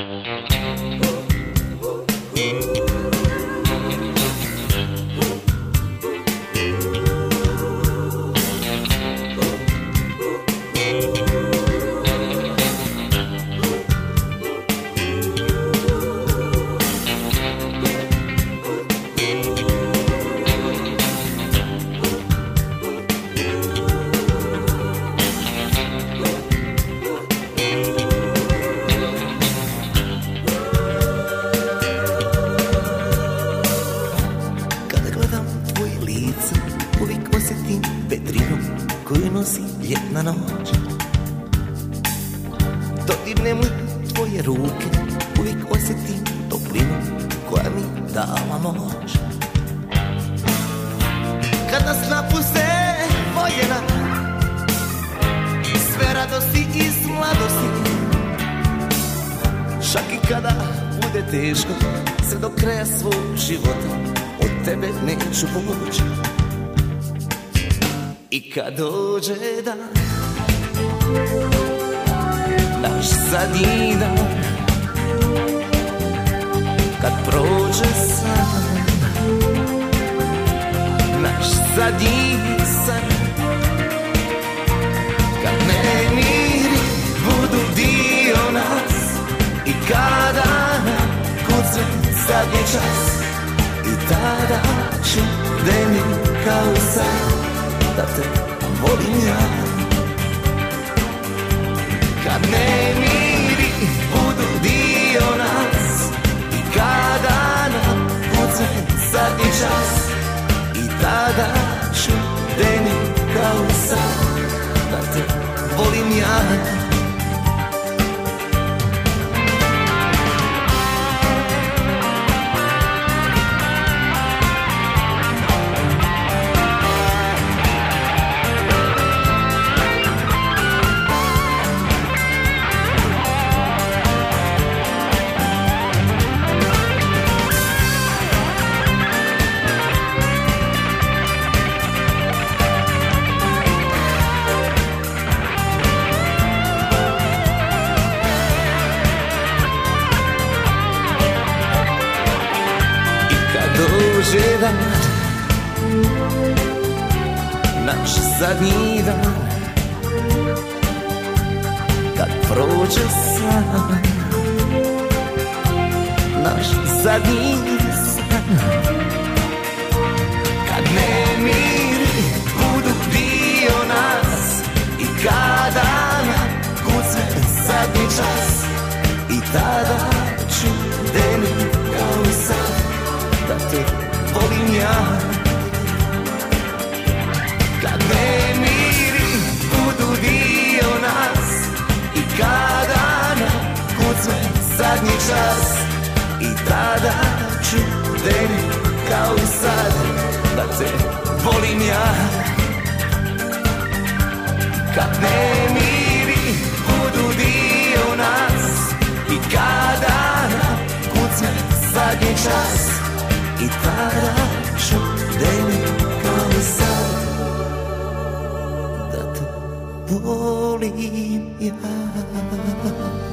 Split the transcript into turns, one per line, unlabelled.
Kada lice. Uvijek osjetim vetrinu Koju nosi ljetna noć. Dodirnem li tvoje ruke? Uvijek osjetim toplinu Koja mi dala moć. Kad nas napuste voljena Sve radosti iz mladosti. Čak i kada bude teško Sve do kraja svog života tebe neću poći I kad dođe dan Naš zadnji dan Kad prođe san Naš zadnji san Kad nemiri budu dio nas I kada nam kuca zadnji čas tada ću deni kao sad Da te volim ja. Kad nemiri dođe dan Naš zadnji dan. Kad prođe san Naš zadnji san. Kad nemiri budu dio nas I kada nam kuce zadnji čas I tada ću deni kao i sad Da te volim ja. Kad nemiri budu dio nas. I kada nam kuce zadnji čas. I tada ću kao sad Da te volim ja. Kad nemiri budu dio nas. I kada nam kucne zadnji čas. I tada falling in love.